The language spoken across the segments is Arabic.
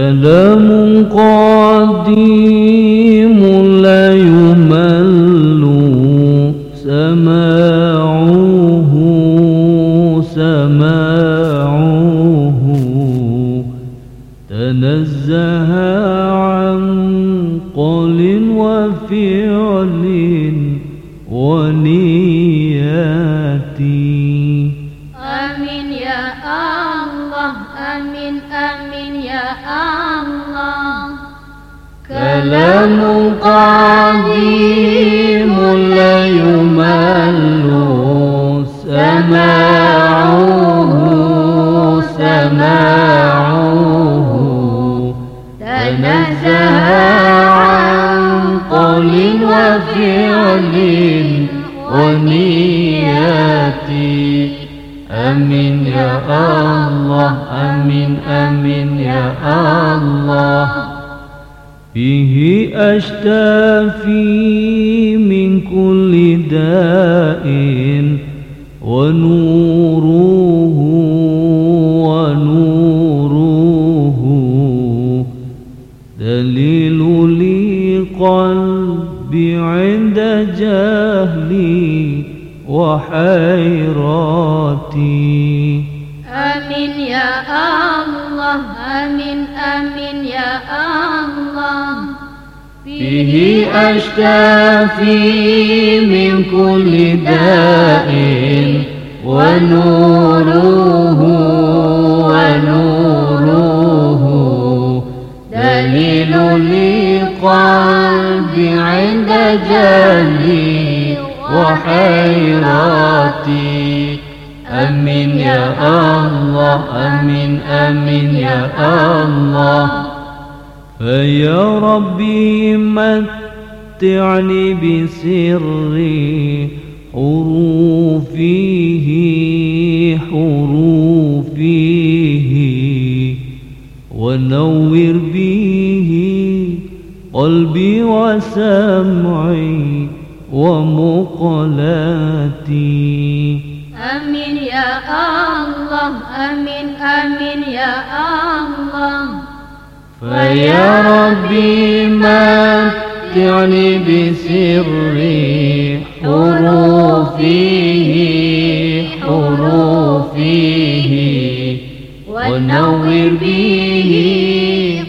كلام قديم أمين يا الله. أمين أمين يا الله. به أشتفي من كل داء ونوره وحيرتي آمين يا الله آمين آمين يا الله. به أشتفي من كل داء ونوره ونوره. دليل لقلبي عند جهلي وحيرتي أمين يا الله أمين أمين يا الله. فيا ربي متعني بسر حروفه حروفه. ونور به قلبي وسمعي. ومقلاتي. آمين يا الله آمين آمين يا الله. فيا ربي متعني بسر حروفه حروفه ونور به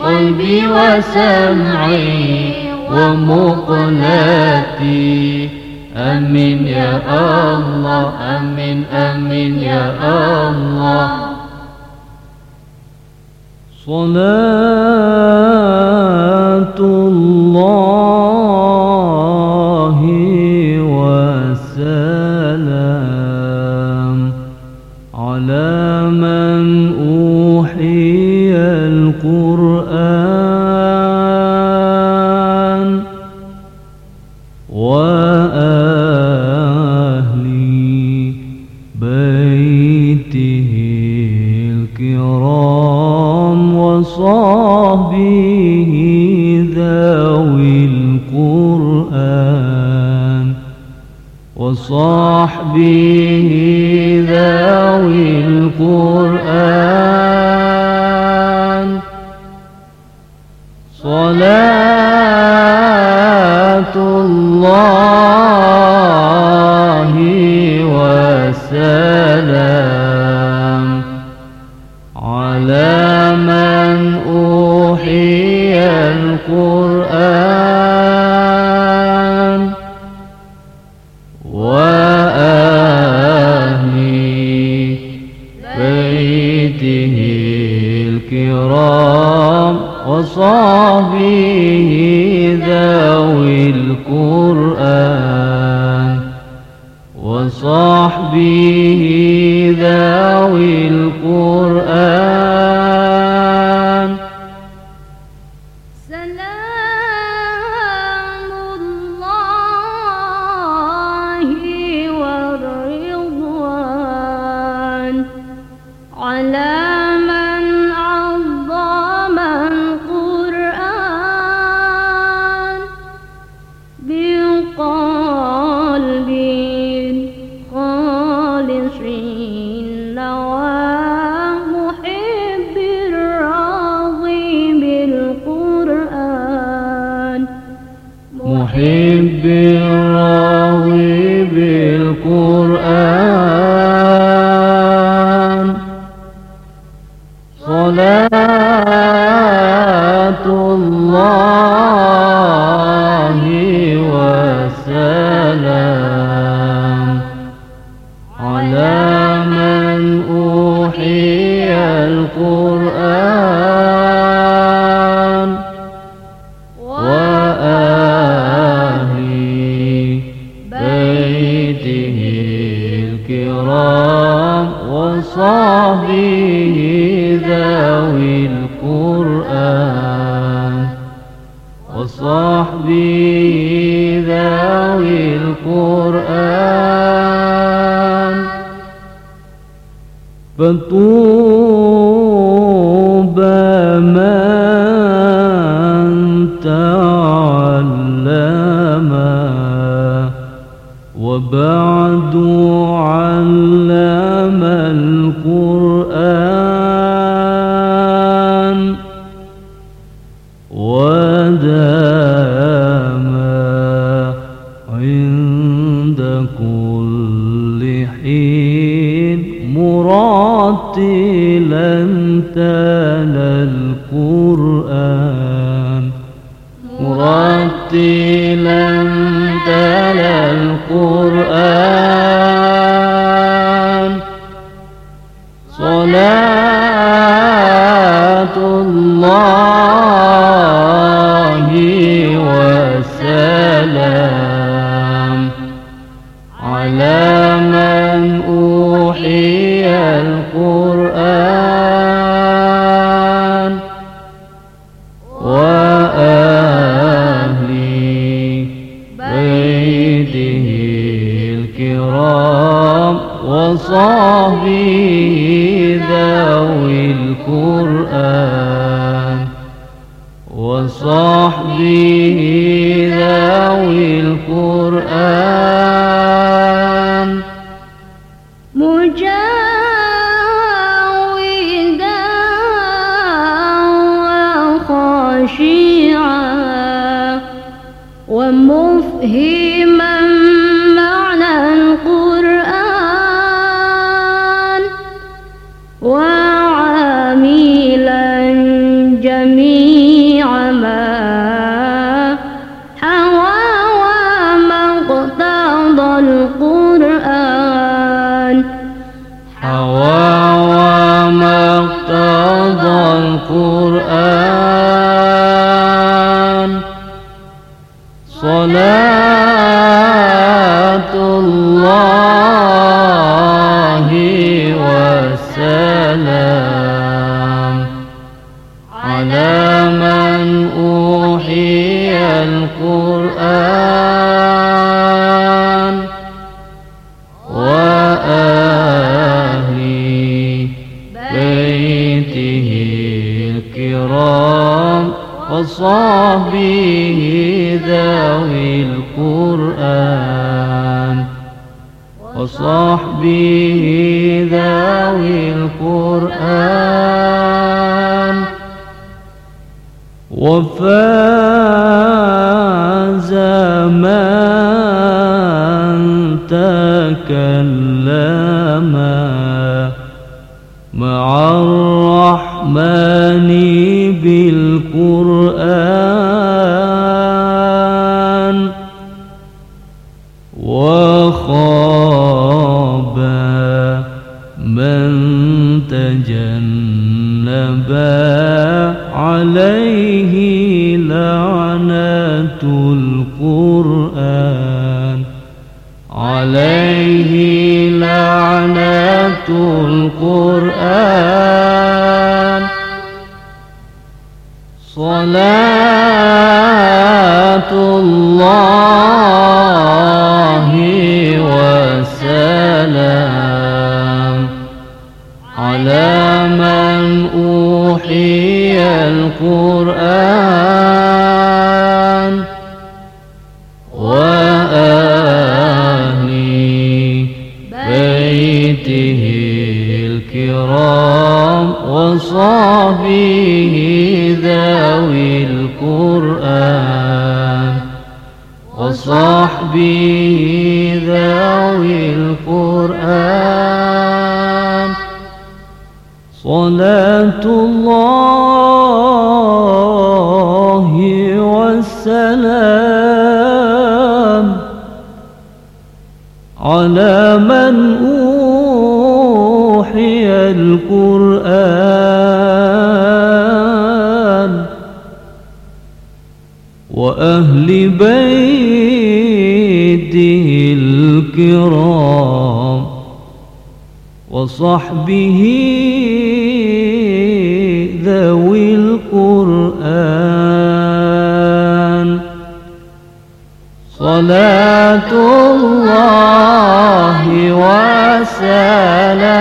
قلبي وسمعي. ومقلاتي أمين يا الله أمين أمين يا الله. صلاة الله وصحبه ذوي القرآن. صلاة Oh. إن مراتلا تلا القرآن. مرتلا ذوي القربى خاب من تجنبا القرآن وصحبي ذوي القرآن صلاة الله والسلام على من أوحي القرآن وأهل بيته الكرام وصحبه ذوي القرآن صلاة الله وسلام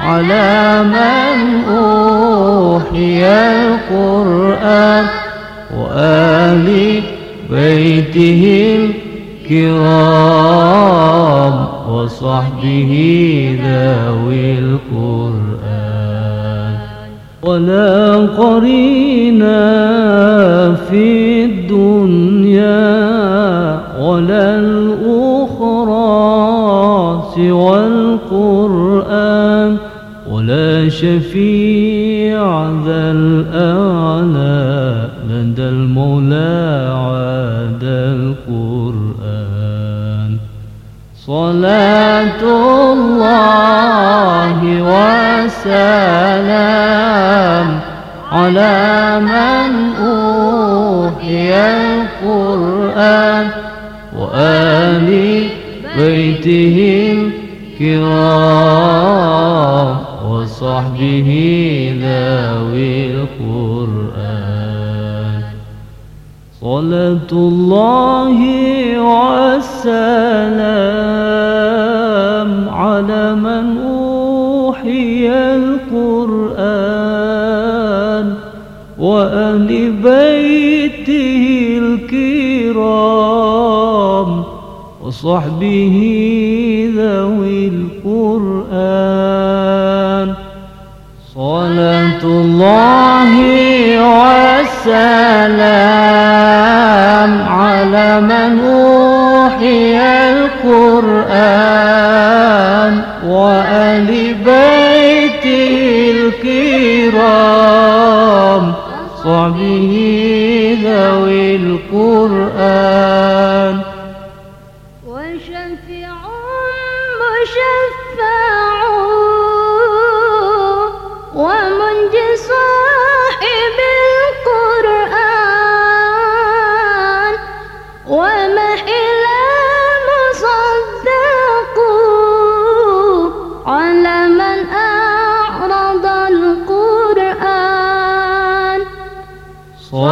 على من أوحي القرآن وآل بيته الكرام وصحبه ذوي القرآن. ولا قرينا في الدنيا ولا الأخرى سوى القرآن ولا شفيع ذا الأعلى. لدى المولى عاد القرآن. صلاة الله وسلام على من أوحي القرآن وآل بيته الكرام وصحبه ذوي القرآن. صلاة الله والسلام على من أوحي القرآن وأهل بيته الكرام وصحبه ذوي القرآن. صلاة الله والسلام على من أوحي القرآن وآل بيته الكرام صحبه ذوي القرآن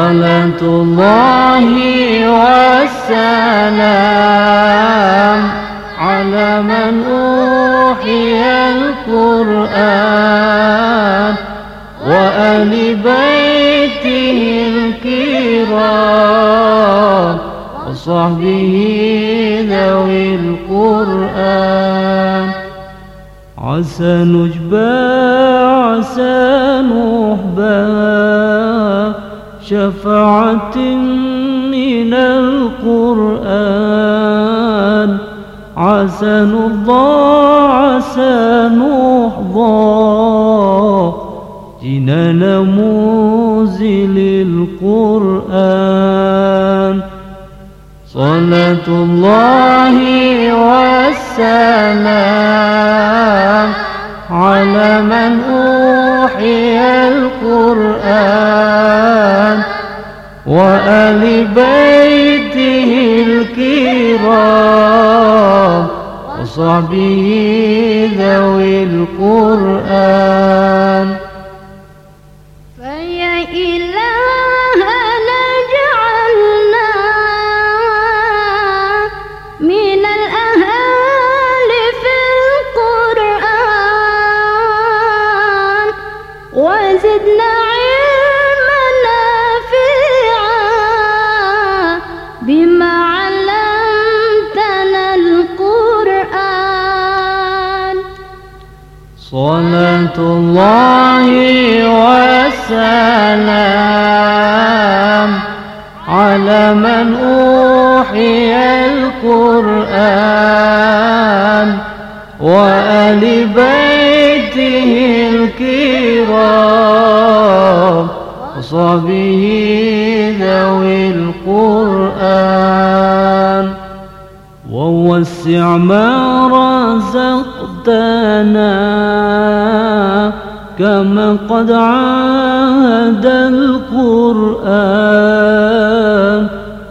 صلاة الله والسلام على من أوحي القرآن وآل بيته الكرام وصحبه ذوي القرآن عسى نجبى عسى نحبى شفاعة من القرآن. عسى نرضى عسى نحظى جنان موزل القرآن صلاة الله والسلام. على من أوحي القرآن وآل بيته الكرام وصحبه ذوي القرآن.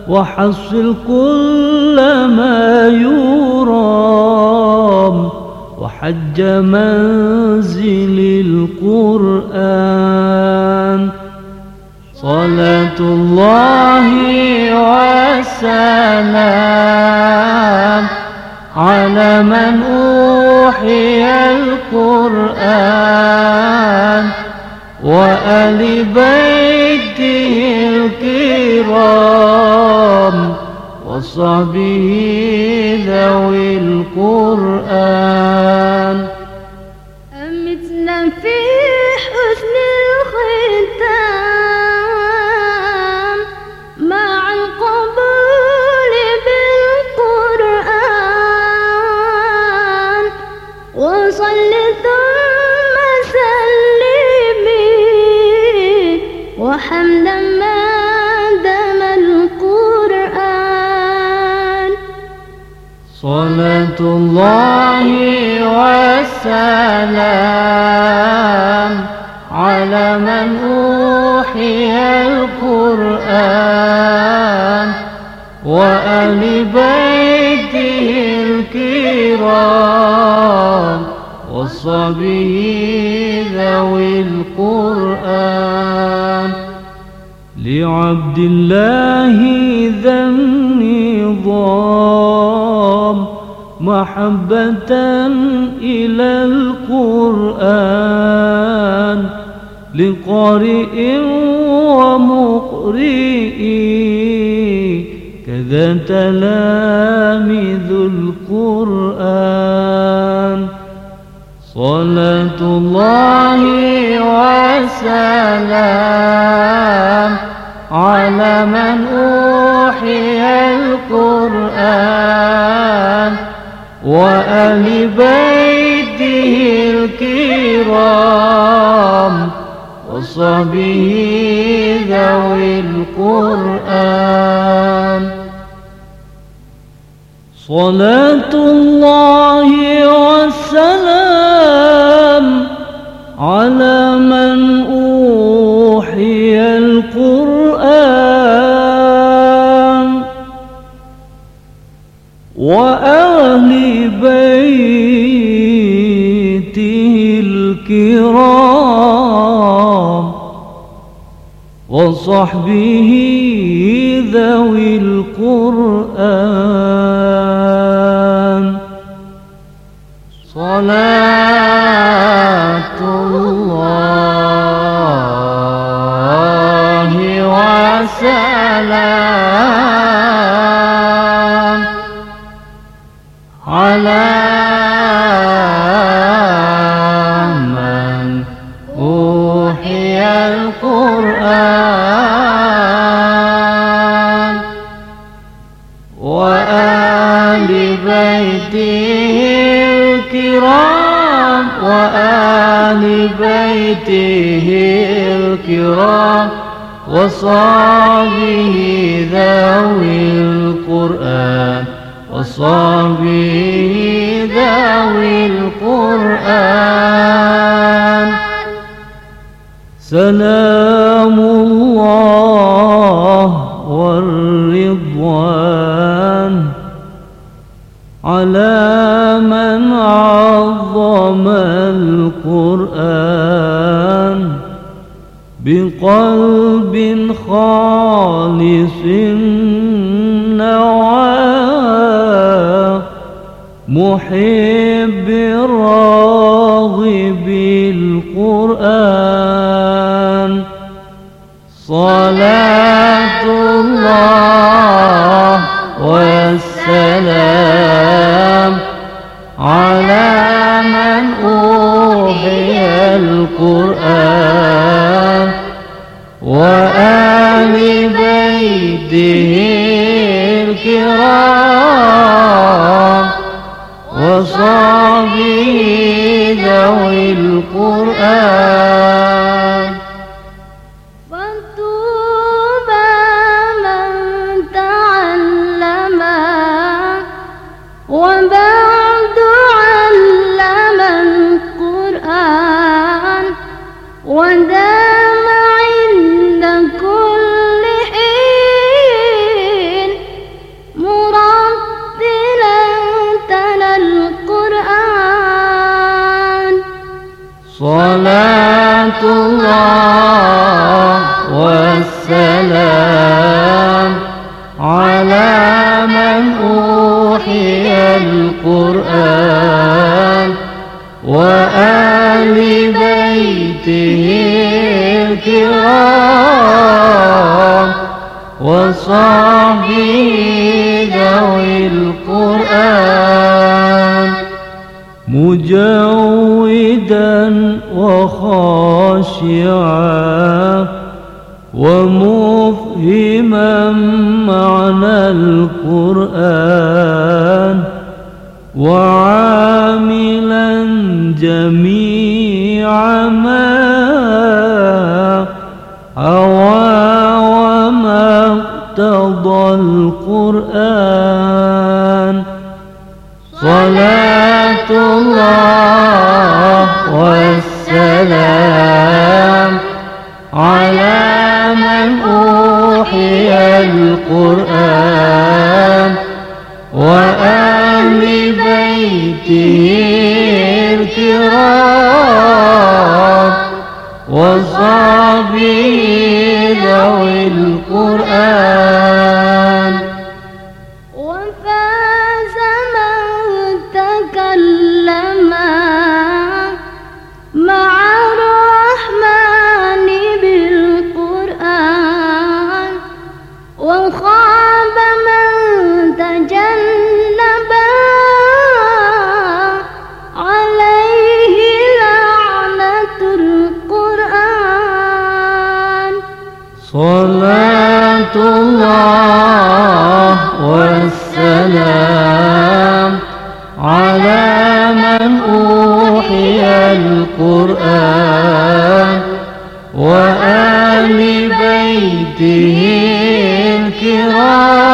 وحصل كل ما يرام وحج منزل القرآن. صلاة الله والسلام على من أوحي القرآن وآل بيته الكرام وصحبه ذوي القرآن. أمتنا في حسن الختام مع القبول بالقرآن. وصل وحمدا ما دام القرآن. صلاة الله والسلام على من أوحي القرآن وآل بيته الكرام وصحبه ذوي القرآن. لعبد الله ذا النظام محبة إلى القرآن لقارئ ومقرئ كذا تلامذ القرآن صلاة الله وسلام على من أوحي القرآن وآل بيته الكرام وصحبه ذوي القرآن. صلاة الله والسلام على وأهل بيته الكرام وصحبه ذوي القرآن. صلاة ذوي القرآن. سلام الله والرضوان على من عظم القرآن بقلب خالص محب راغب القرآن. صلاة الله والسلام على من أوحي القرآن. وآل بيته الكرام. وصحبه ذوي القرآن. صلاة الله والسلام على من أوحي القرآن وآل بيته الكرام وصحبه ذوي القرآن مجودا وخاشعا ومفهما معنى القرآن وعاملا جميع ما هوى وما اقتضى القرآن. صلاة الله والسلام على من أوحي القرآن وآل بيته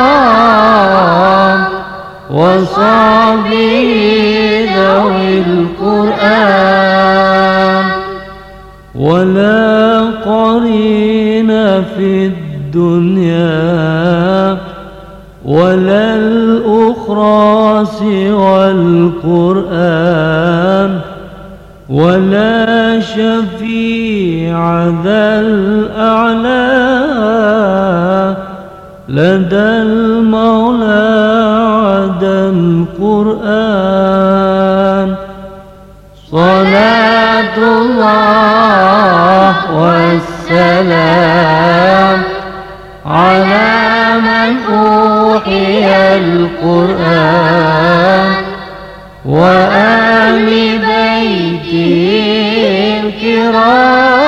الكرام وصحبه ذوي القرآن ولا قرين في الدنيا ولا الأخرى سوى القرآن ولا شفيع ذا الأعلى لدى المولى عدا القرآن. صلاة الله والسلام على من أوحي القرآن. وآل بيته الكرام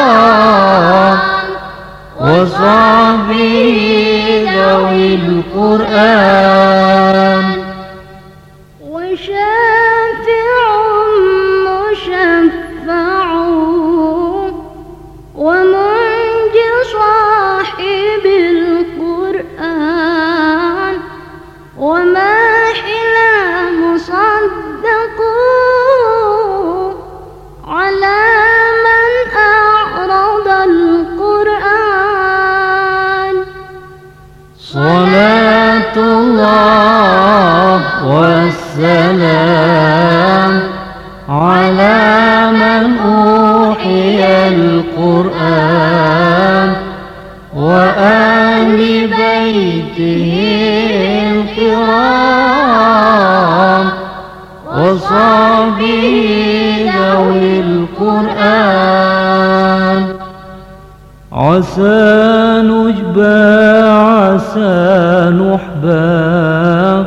وصحبه ذوي القرآن. القرآن وآل بيته الكرام وصحبه ذوي القرآن. عسى نجبى عسى نحبى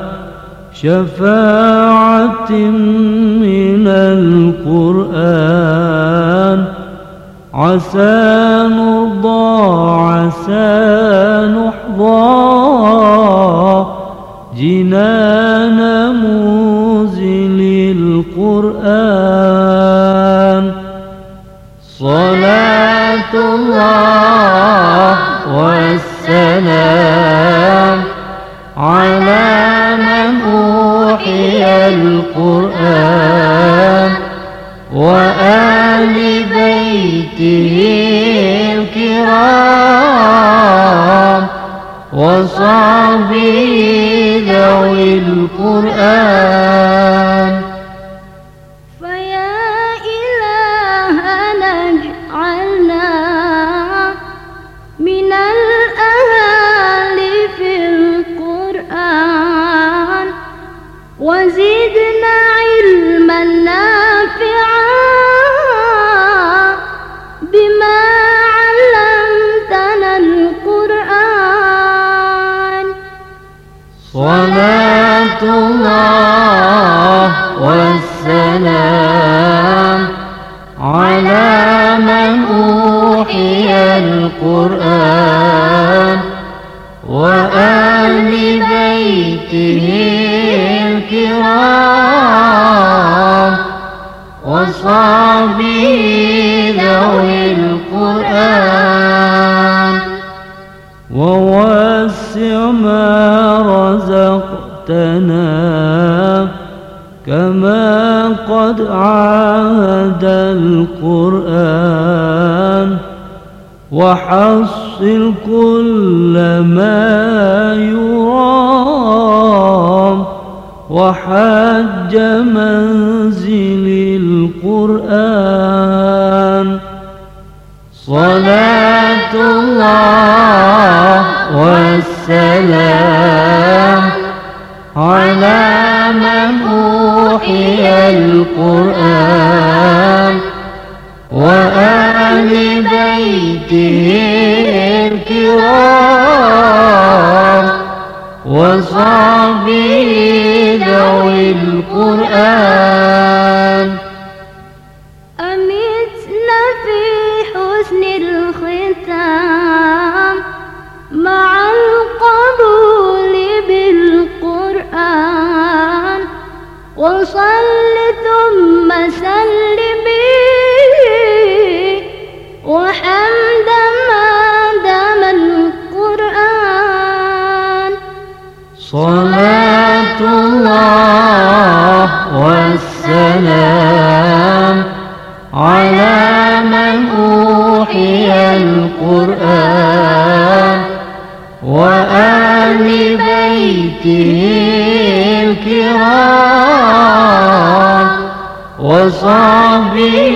شفاعة من القرآن. عسى نرضى عسى نحظى. جنان موزل القرآن. صلاة الله والسلام على من أوحي القرآن وآله بيته الكرام وصحبه ذوي القرآن. صلاة الله والسلام على من أوحي القرآن وآل بيته الكرام وصحبه ذوي القرآن. ووسع ما رزقتنا كما قد عاهد القرآن. وحصل كل ما يرام. وحج منزل القرآن. صلاة الله والسلام على من أوحي القرآن وآل بيته الكرام وصحبه ذوي القرآن على من أوحي القرآن وآل بيته الكرام وصحبه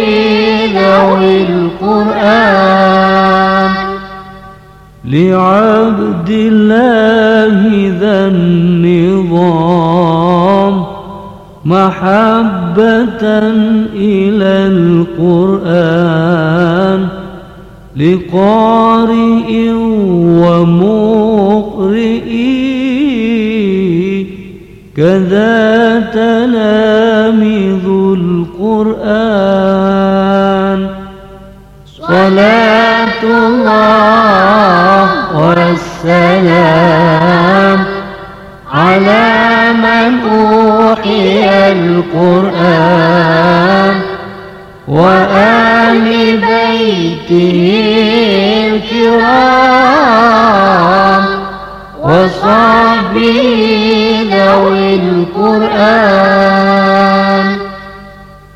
ذوي القرآن لعبد الله ذا النظام محبة إلى القرآن لقارئ ومقرئ كذا تلامذ القرآن. صلاة الله والسلام على من أوحي القرآن وآل بيته الكرام وصحبه ذوي القرآن